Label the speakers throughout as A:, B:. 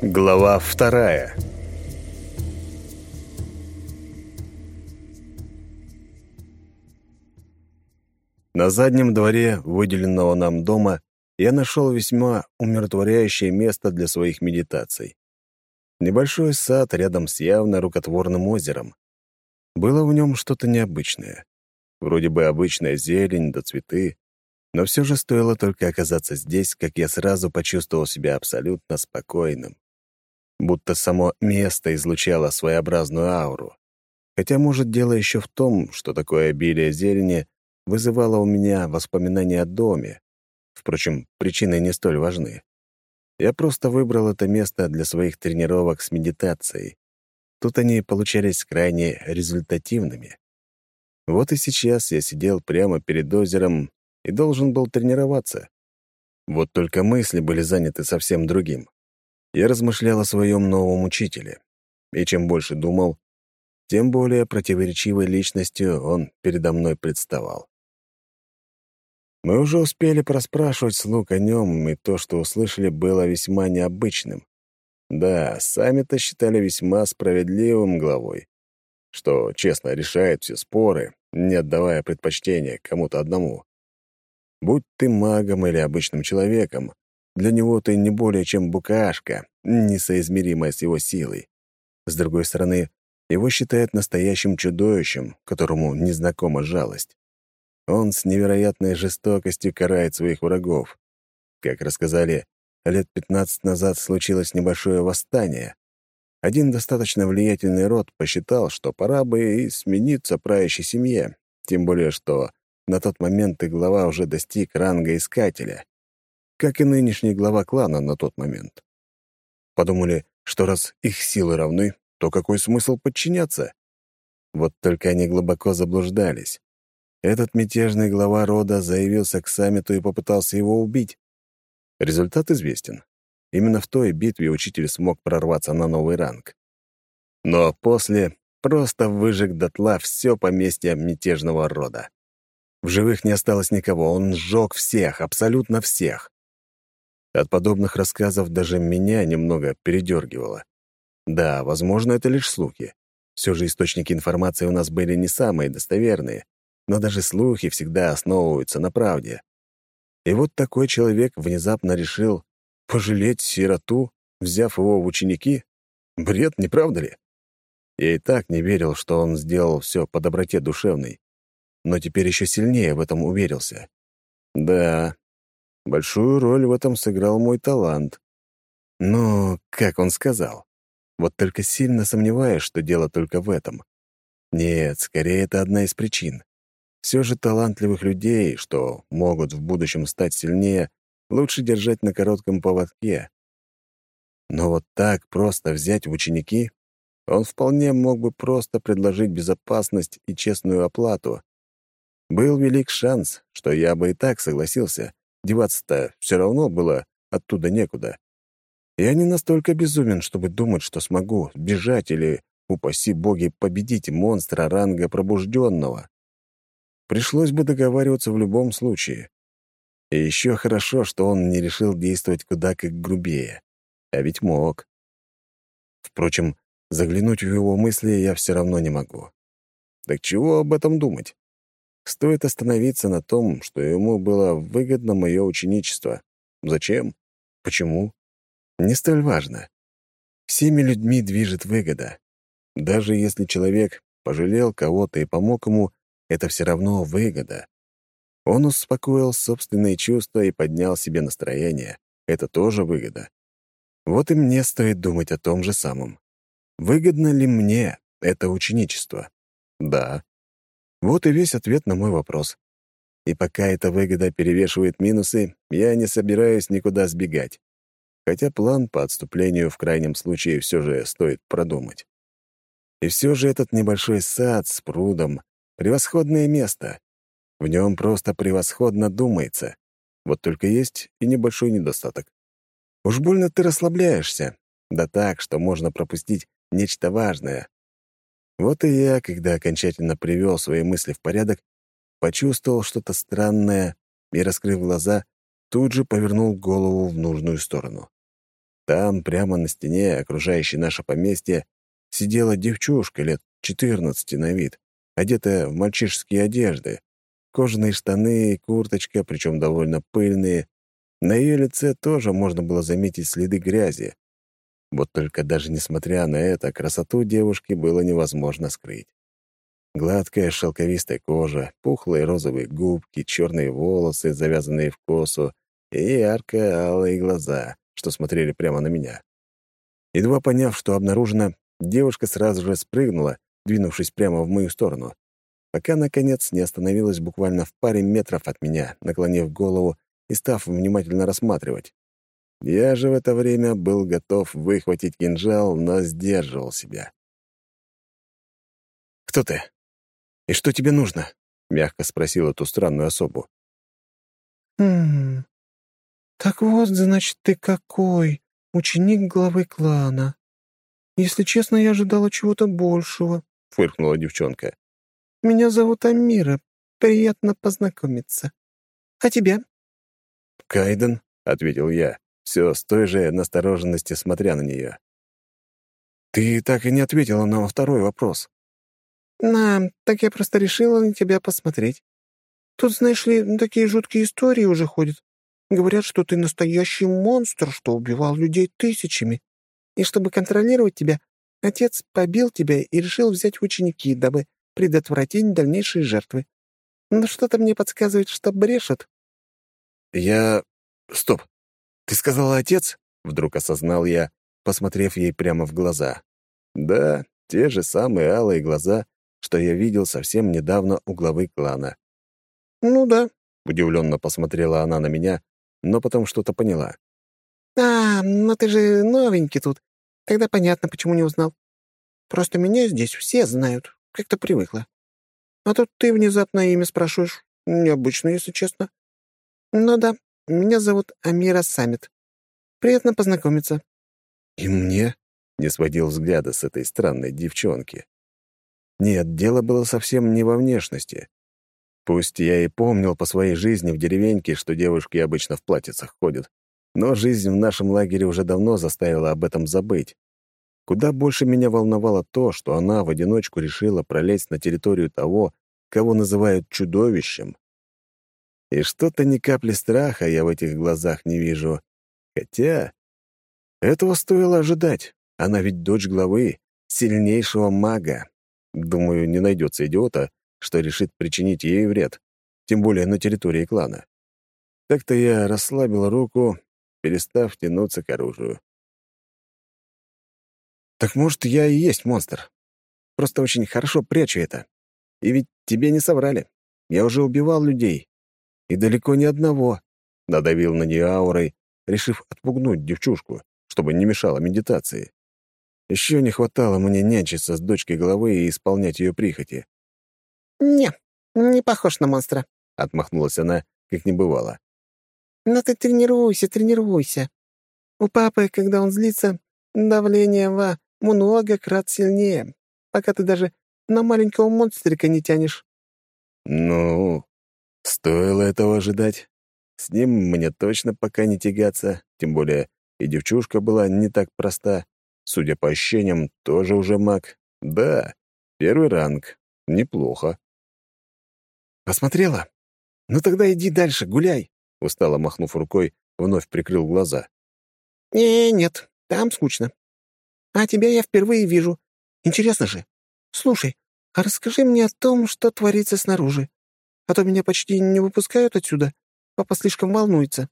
A: Глава вторая На заднем дворе выделенного нам дома я нашел весьма умиротворяющее место для своих медитаций. Небольшой сад рядом с явно рукотворным озером. Было в нем что-то необычное. Вроде бы обычная зелень да цветы, но все же стоило только оказаться здесь, как я сразу почувствовал себя абсолютно спокойным будто само место излучало своеобразную ауру. Хотя, может, дело еще в том, что такое обилие зелени вызывало у меня воспоминания о доме. Впрочем, причины не столь важны. Я просто выбрал это место для своих тренировок с медитацией. Тут они получались крайне результативными. Вот и сейчас я сидел прямо перед озером и должен был тренироваться. Вот только мысли были заняты совсем другим я размышлял о своем новом учителе. И чем больше думал, тем более противоречивой личностью он передо мной представал. Мы уже успели проспрашивать слуг о нем, и то, что услышали, было весьма необычным. Да, сами-то считали весьма справедливым главой, что честно решает все споры, не отдавая предпочтения кому-то одному. Будь ты магом или обычным человеком, для него ты не более чем букашка, несоизмеримая с его силой. С другой стороны, его считают настоящим чудовищем, которому незнакома жалость. Он с невероятной жестокостью карает своих врагов. Как рассказали, лет 15 назад случилось небольшое восстание. Один достаточно влиятельный род посчитал, что пора бы и смениться правящей семье, тем более что на тот момент и глава уже достиг ранга Искателя как и нынешний глава клана на тот момент. Подумали, что раз их силы равны, то какой смысл подчиняться? Вот только они глубоко заблуждались. Этот мятежный глава рода заявился к саммиту и попытался его убить. Результат известен. Именно в той битве учитель смог прорваться на новый ранг. Но после просто выжег дотла все поместье мятежного рода. В живых не осталось никого, он сжег всех, абсолютно всех. От подобных рассказов даже меня немного передергивало. Да, возможно, это лишь слухи. Все же источники информации у нас были не самые достоверные, но даже слухи всегда основываются на правде. И вот такой человек внезапно решил пожалеть сироту, взяв его в ученики? Бред, не правда ли? Я и так не верил, что он сделал все по доброте душевной, но теперь еще сильнее в этом уверился. Да, Большую роль в этом сыграл мой талант. Но, как он сказал, вот только сильно сомневаюсь, что дело только в этом. Нет, скорее это одна из причин. Все же талантливых людей, что могут в будущем стать сильнее, лучше держать на коротком поводке. Но вот так просто взять в ученики он вполне мог бы просто предложить безопасность и честную оплату. Был велик шанс, что я бы и так согласился, Деваться-то все равно было оттуда некуда. Я не настолько безумен, чтобы думать, что смогу бежать или, упаси боги, победить монстра ранга пробужденного. Пришлось бы договариваться в любом случае. И еще хорошо, что он не решил действовать куда как грубее. А ведь мог. Впрочем, заглянуть в его мысли я все равно не могу. Так чего об этом думать? Стоит остановиться на том, что ему было выгодно мое ученичество. Зачем? Почему? Не столь важно. Всеми людьми движет выгода. Даже если человек пожалел кого-то и помог ему, это все равно выгода. Он успокоил собственные чувства и поднял себе настроение. Это тоже выгода. Вот и мне стоит думать о том же самом. Выгодно ли мне это ученичество? Да. Вот и весь ответ на мой вопрос. И пока эта выгода перевешивает минусы, я не собираюсь никуда сбегать. Хотя план по отступлению в крайнем случае все же стоит продумать. И все же этот небольшой сад с прудом — превосходное место. В нем просто превосходно думается. Вот только есть и небольшой недостаток. Уж больно ты расслабляешься. Да так, что можно пропустить нечто важное, вот и я, когда окончательно привел свои мысли в порядок, почувствовал что-то странное и, раскрыв глаза, тут же повернул голову в нужную сторону. Там, прямо на стене, окружающей наше поместье, сидела девчушка лет четырнадцати на вид, одетая в мальчишеские одежды. Кожаные штаны и курточка, причем довольно пыльные. На ее лице тоже можно было заметить следы грязи. Вот только даже несмотря на это, красоту девушки было невозможно скрыть. Гладкая шелковистая кожа, пухлые розовые губки, черные волосы, завязанные в косу, и ярко-алые глаза, что смотрели прямо на меня. Едва поняв, что обнаружено, девушка сразу же спрыгнула, двинувшись прямо в мою сторону, пока, наконец, не остановилась буквально в паре метров от меня, наклонив голову и став внимательно рассматривать. Я же в это время был готов выхватить кинжал, но сдерживал себя. «Кто ты? И что тебе нужно?» — мягко спросил эту странную особу.
B: «Хм... Так вот, значит, ты какой, ученик главы клана. Если честно, я ожидала чего-то большего», — фыркнула девчонка. «Меня зовут Амира. Приятно познакомиться. А тебя?»
A: «Кайден», — ответил я, все с той же настороженности смотря на нее. «Ты так и не ответила на второй вопрос».
B: «На, так я просто решила на тебя посмотреть. Тут, знаешь ли, такие жуткие истории уже ходят. Говорят, что ты настоящий монстр, что убивал людей тысячами. И чтобы контролировать тебя, отец побил тебя и решил взять в ученики, дабы предотвратить дальнейшие жертвы. Но что-то мне подсказывает, что брешет».
A: «Я... Стоп. Ты сказала отец?» — вдруг осознал я, посмотрев ей прямо в глаза. «Да, те же самые алые глаза, что я видел совсем недавно у главы клана.
B: «Ну да», —
A: удивленно посмотрела она на меня, но потом что-то поняла.
B: «А, но ты же новенький тут. Тогда понятно, почему не узнал. Просто меня здесь все знают, как-то привыкла. А тут ты внезапно имя спрашиваешь. Необычно, если честно. Ну да, меня зовут Амира Самит. Приятно познакомиться».
A: «И мне?» — не сводил взгляда с этой странной девчонки. Нет, дело было совсем не во внешности. Пусть я и помнил по своей жизни в деревеньке, что девушки обычно в платьицах ходят, но жизнь в нашем лагере уже давно заставила об этом забыть. Куда больше меня волновало то, что она в одиночку решила пролезть на территорию того, кого называют чудовищем. И что-то ни капли страха я в этих глазах не вижу. Хотя этого стоило ожидать. Она ведь дочь главы, сильнейшего мага, Думаю, не найдется идиота, что решит причинить ей вред, тем более на территории клана. Так-то я расслабил руку, перестав тянуться к оружию. «Так может, я и есть монстр. Просто очень хорошо прячу это. И ведь тебе не соврали. Я уже убивал людей. И далеко не одного», — надавил на нее аурой, решив отпугнуть девчушку, чтобы не мешала медитации. Еще не хватало мне нянчиться с дочкой головы и исполнять ее прихоти.
B: «Не, не похож на монстра», —
A: отмахнулась она, как не бывало.
B: «Но ты тренируйся, тренируйся. У папы, когда он злится, давление во много крат сильнее, пока ты даже на маленького монстрика не тянешь».
A: «Ну, стоило этого ожидать. С ним мне точно пока не тягаться, тем более и девчушка была не так проста. Судя по ощущениям, тоже уже маг. Да, первый ранг. Неплохо. «Посмотрела? Ну тогда иди дальше, гуляй!» Устало махнув рукой, вновь прикрыл глаза.
B: «Не, нет, там скучно. А тебя я впервые вижу. Интересно же. Слушай, а расскажи мне о том, что творится снаружи. А то меня почти не выпускают отсюда. Папа слишком волнуется».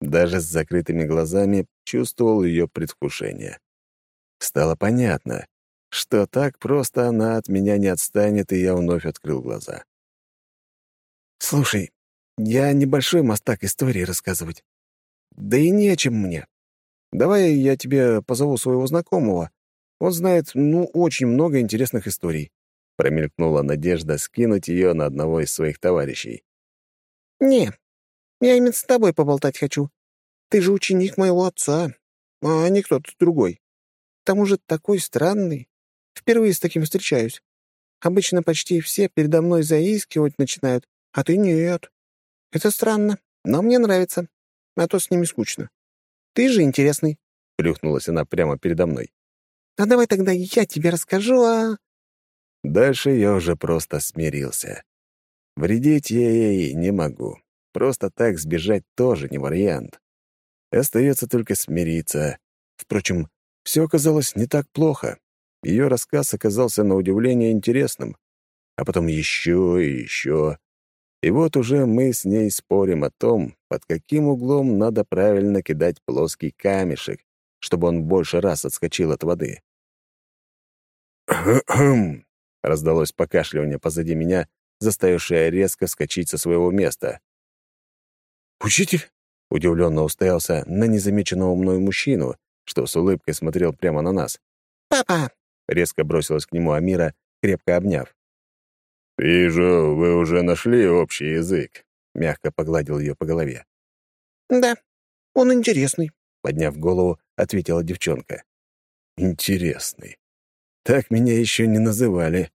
A: Даже с закрытыми глазами чувствовал ее предвкушение. Стало понятно, что так просто она от меня не отстанет, и я вновь открыл глаза. «Слушай, я небольшой мастак истории рассказывать. Да и не о чем мне. Давай я тебе позову своего знакомого. Он знает, ну, очень много интересных историй». Промелькнула надежда скинуть ее на одного из своих товарищей.
B: «Не, я именно с тобой поболтать хочу. Ты же ученик моего отца, а не кто-то другой. К тому же такой странный. Впервые с таким встречаюсь. Обычно почти все передо мной заискивать начинают, а ты нет. Это странно, но мне нравится, а то с ними скучно. Ты же интересный».
A: — плюхнулась она прямо передо мной.
B: «А давай тогда я тебе расскажу, а...»
A: Дальше я уже просто смирился. Вредить я ей не могу. Просто так сбежать тоже не вариант. Остается только смириться. Впрочем, все оказалось не так плохо. Ее рассказ оказался на удивление интересным. А потом еще и еще. И вот уже мы с ней спорим о том, под каким углом надо правильно кидать плоский камешек, чтобы он больше раз отскочил от воды. раздалось покашливание позади меня, заставившее резко вскочить со своего места.
B: «Учитель?»
A: — удивленно уставился на незамеченного мною мужчину, что с улыбкой смотрел прямо на нас.
B: «Папа!»
A: — резко бросилась к нему Амира, крепко обняв. «Вижу, вы уже нашли общий язык», — мягко погладил ее по голове.
B: «Да, он интересный», —
A: подняв голову, ответила девчонка. «Интересный. Так меня еще не называли.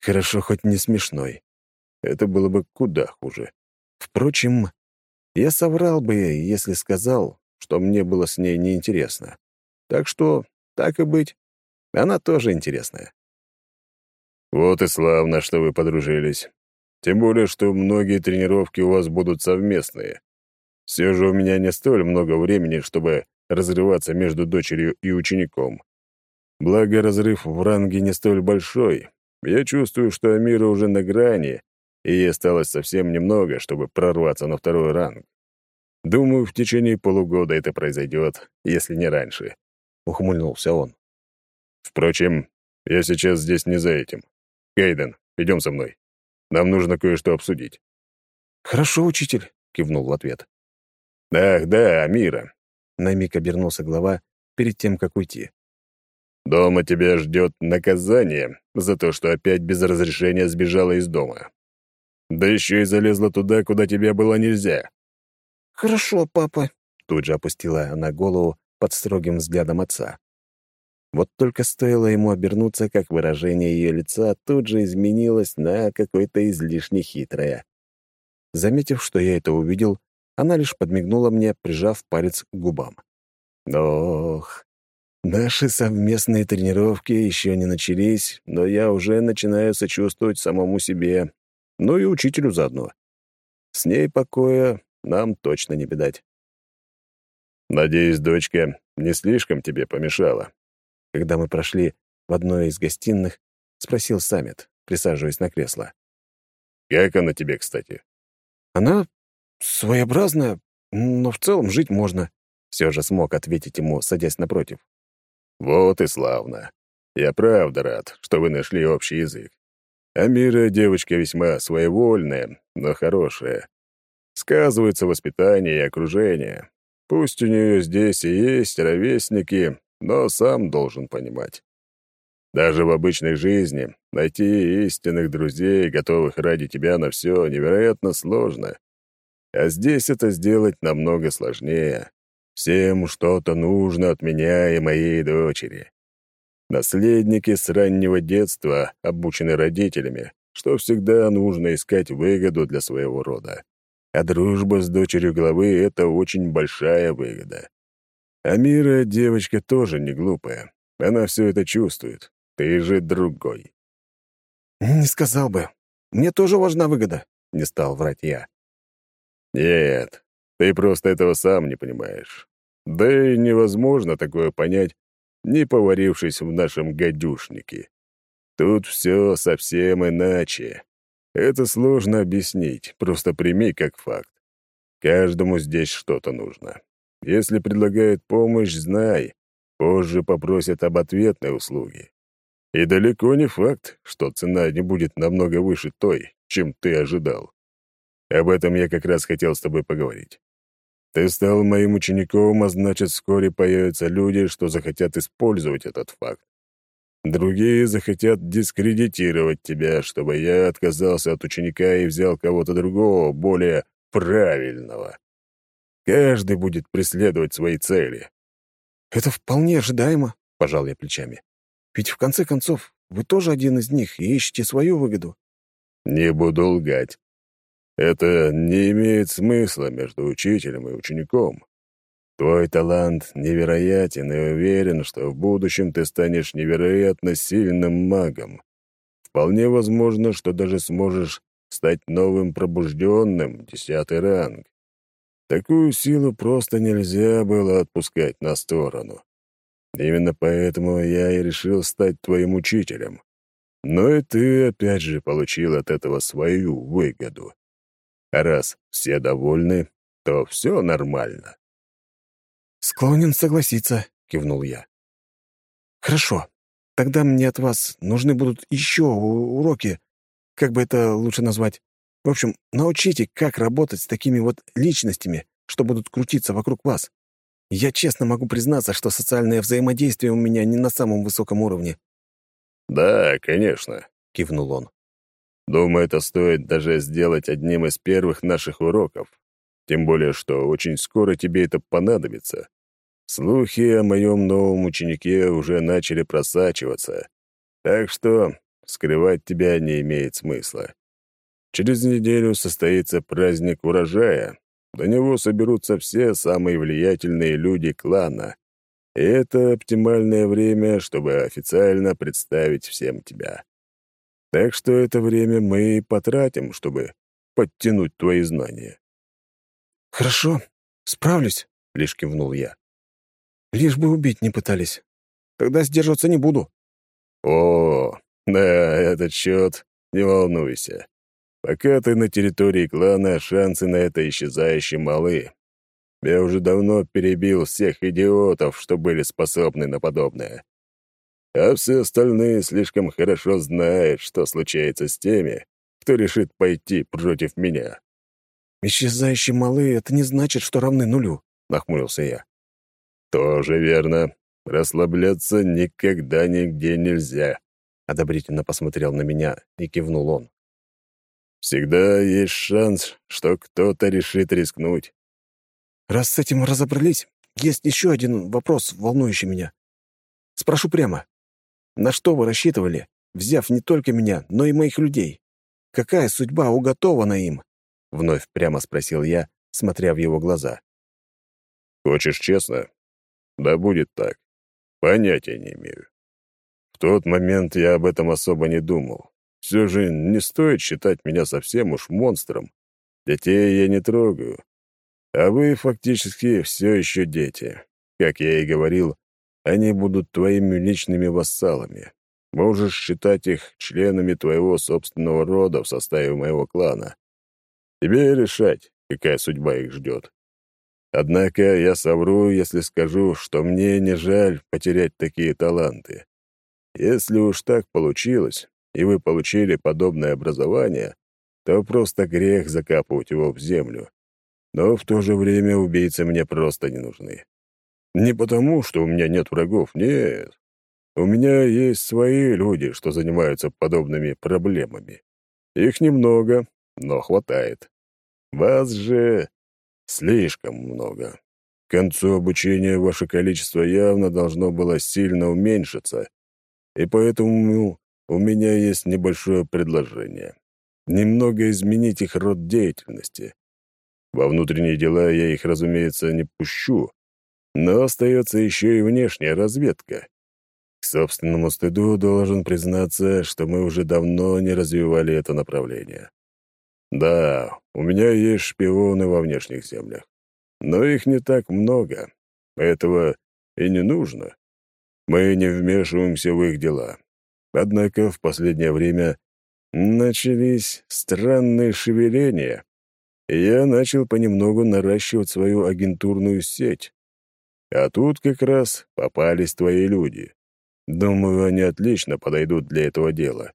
A: Хорошо, хоть не смешной. Это было бы куда хуже. Впрочем, я соврал бы, если сказал, что мне было с ней неинтересно. Так что, так и быть, она тоже интересная. «Вот и славно, что вы подружились. Тем более, что многие тренировки у вас будут совместные. Все же у меня не столь много времени, чтобы разрываться между дочерью и учеником. Благо, разрыв в ранге не столь большой. Я чувствую, что Амира уже на грани, и ей осталось совсем немного, чтобы прорваться на второй ранг. Думаю, в течение полугода это произойдет, если не раньше», — ухмыльнулся он. «Впрочем, я сейчас здесь не за этим. «Кейден, идем со мной. Нам нужно кое-что обсудить».
B: «Хорошо, учитель», — кивнул в ответ.
A: «Ах, да, Амира».
B: На миг обернулся глава перед тем, как уйти.
A: «Дома тебя ждет наказание за то, что опять без разрешения сбежала из дома. Да еще и залезла туда, куда тебе было нельзя».
B: «Хорошо, папа», —
A: тут же опустила она голову под строгим взглядом отца. Вот только стоило ему обернуться, как выражение ее лица тут же изменилось на какое-то излишне хитрое. Заметив, что я это увидел, она лишь подмигнула мне, прижав палец к губам. Ох, наши совместные тренировки еще не начались, но я уже начинаю сочувствовать самому себе, ну и учителю заодно. С ней покоя нам точно не видать. Надеюсь, дочка не слишком тебе помешала. Когда мы прошли в одной из гостиных, спросил Саммит, присаживаясь на кресло. «Как она тебе, кстати?»
B: «Она своеобразная, но в целом жить можно», — все же смог ответить ему, садясь напротив.
A: «Вот и славно. Я правда рад, что вы нашли общий язык. Амира девочка весьма своевольная, но хорошая. Сказывается воспитание и окружение. Пусть у нее здесь и есть ровесники, но сам должен понимать. Даже в обычной жизни найти истинных друзей, готовых ради тебя на все, невероятно сложно. А здесь это сделать намного сложнее. Всем что-то нужно от меня и моей дочери. Наследники с раннего детства обучены родителями, что всегда нужно искать выгоду для своего рода. А дружба с дочерью главы — это очень большая выгода. Амира девочка тоже не глупая. Она все это чувствует. Ты же другой.
B: «Не сказал бы. Мне тоже важна выгода», — не стал врать я.
A: «Нет, ты просто этого сам не понимаешь. Да и невозможно такое понять, не поварившись в нашем гадюшнике. Тут все совсем иначе. Это сложно объяснить, просто прими как факт. Каждому здесь что-то нужно. Если предлагают помощь, знай, позже попросят об ответной услуге. И далеко не факт, что цена не будет намного выше той, чем ты ожидал. Об этом я как раз хотел с тобой поговорить. Ты стал моим учеником, а значит, вскоре появятся люди, что захотят использовать этот факт. Другие захотят дискредитировать тебя, чтобы я отказался от ученика и взял кого-то другого, более правильного. Каждый будет преследовать свои цели.
B: «Это вполне ожидаемо», — пожал я плечами. «Ведь в конце концов вы тоже один из них и ищете свою выгоду».
A: «Не буду лгать. Это не имеет смысла между учителем и учеником. Твой талант невероятен, и уверен, что в будущем ты станешь невероятно сильным магом. Вполне возможно, что даже сможешь стать новым пробужденным, десятый ранг. Такую силу просто нельзя было отпускать на сторону. Именно поэтому я и решил стать твоим учителем. Но и ты, опять же, получил от этого свою выгоду. А раз все довольны, то все нормально.
B: «Склонен согласиться», — кивнул я. «Хорошо. Тогда мне от вас нужны будут еще уроки, как бы это лучше назвать. В общем, научите, как работать с такими вот личностями, что будут крутиться вокруг вас. Я честно могу признаться, что социальное взаимодействие у меня не на самом высоком уровне».
A: «Да, конечно», — кивнул он. «Думаю, это стоит даже сделать одним из первых наших уроков. Тем более, что очень скоро тебе это понадобится. Слухи о моем новом ученике уже начали просачиваться, так что скрывать тебя не имеет смысла. Через неделю состоится праздник урожая. До него соберутся все самые влиятельные люди клана. И это оптимальное время, чтобы официально представить всем тебя. Так что это время мы и потратим, чтобы подтянуть твои знания.
B: «Хорошо, справлюсь», — лишь кивнул я. Лишь бы убить не пытались. Тогда сдерживаться не буду.
A: О, на этот счет не волнуйся. Пока ты на территории клана, шансы на это исчезающе малы. Я уже давно перебил всех идиотов, что были способны на подобное. А все остальные слишком хорошо знают, что случается с теми, кто решит пойти против меня.
B: «Исчезающие малы — это не значит, что равны нулю», — нахмурился я.
A: «Тоже верно. Расслабляться никогда нигде нельзя», — одобрительно посмотрел на меня и кивнул он. «Всегда есть шанс, что кто-то решит рискнуть».
B: «Раз с этим разобрались, есть еще один вопрос, волнующий меня. Спрошу прямо. На что вы рассчитывали, взяв не только меня, но и моих людей? Какая судьба уготована им?» Вновь прямо спросил я, смотря в его глаза.
A: «Хочешь честно? Да будет так. Понятия не имею. В тот момент я об этом особо не думал. Все же не стоит считать меня совсем уж монстром. Детей я не трогаю. А вы фактически все еще дети. Как я и говорил, они будут твоими личными вассалами. Можешь считать их членами твоего собственного рода в составе моего клана. Тебе решать, какая судьба их ждет. Однако я совру, если скажу, что мне не жаль потерять такие таланты. Если уж так получилось, и вы получили подобное образование, то просто грех закапывать его в землю. Но в то же время убийцы мне просто не нужны. Не потому, что у меня нет врагов, нет. У меня есть свои люди, что занимаются подобными проблемами. Их немного, но хватает. Вас же Слишком много. К концу обучения ваше количество явно должно было сильно уменьшиться, и поэтому у меня есть небольшое предложение. Немного изменить их род деятельности. Во внутренние дела я их, разумеется, не пущу, но остается еще и внешняя разведка. К собственному стыду должен признаться, что мы уже давно не развивали это направление. Да, у меня есть шпионы во внешних землях. Но их не так много. Этого и не нужно. Мы не вмешиваемся в их дела. Однако в последнее время начались странные шевеления, и я начал понемногу наращивать свою агентурную сеть. А тут как раз попались твои люди. Думаю, они отлично подойдут для этого дела.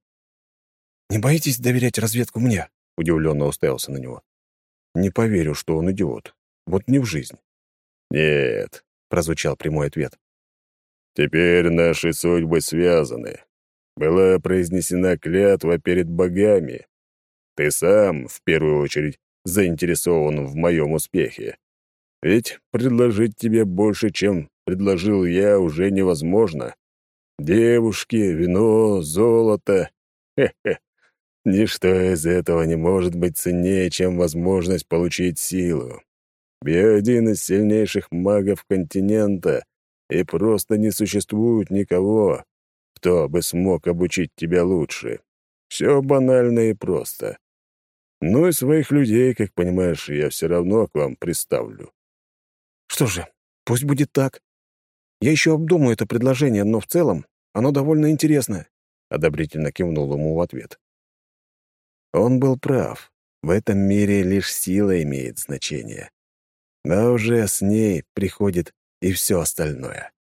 B: «Не боитесь доверять разведку мне?» Удивленно уставился на него. «Не поверю, что он идиот. Вот не в жизнь».
A: «Нет», — прозвучал прямой ответ. «Теперь наши судьбы связаны. Была произнесена клятва перед богами. Ты сам, в первую очередь, заинтересован в моем успехе. Ведь предложить тебе больше, чем предложил я, уже невозможно. Девушки, вино, золото. Хе-хе. Ничто из этого не может быть ценнее, чем возможность получить силу. Я один из сильнейших магов континента, и просто не существует никого, кто бы смог обучить тебя лучше. Все банально и просто. Ну и своих людей, как понимаешь, я все равно к вам представлю.
B: Что же, пусть будет так. Я еще обдумаю это предложение, но в целом оно довольно интересное. Одобрительно кивнул ему в ответ.
A: Он был прав. В этом мире лишь сила имеет значение. А уже с ней приходит и все остальное.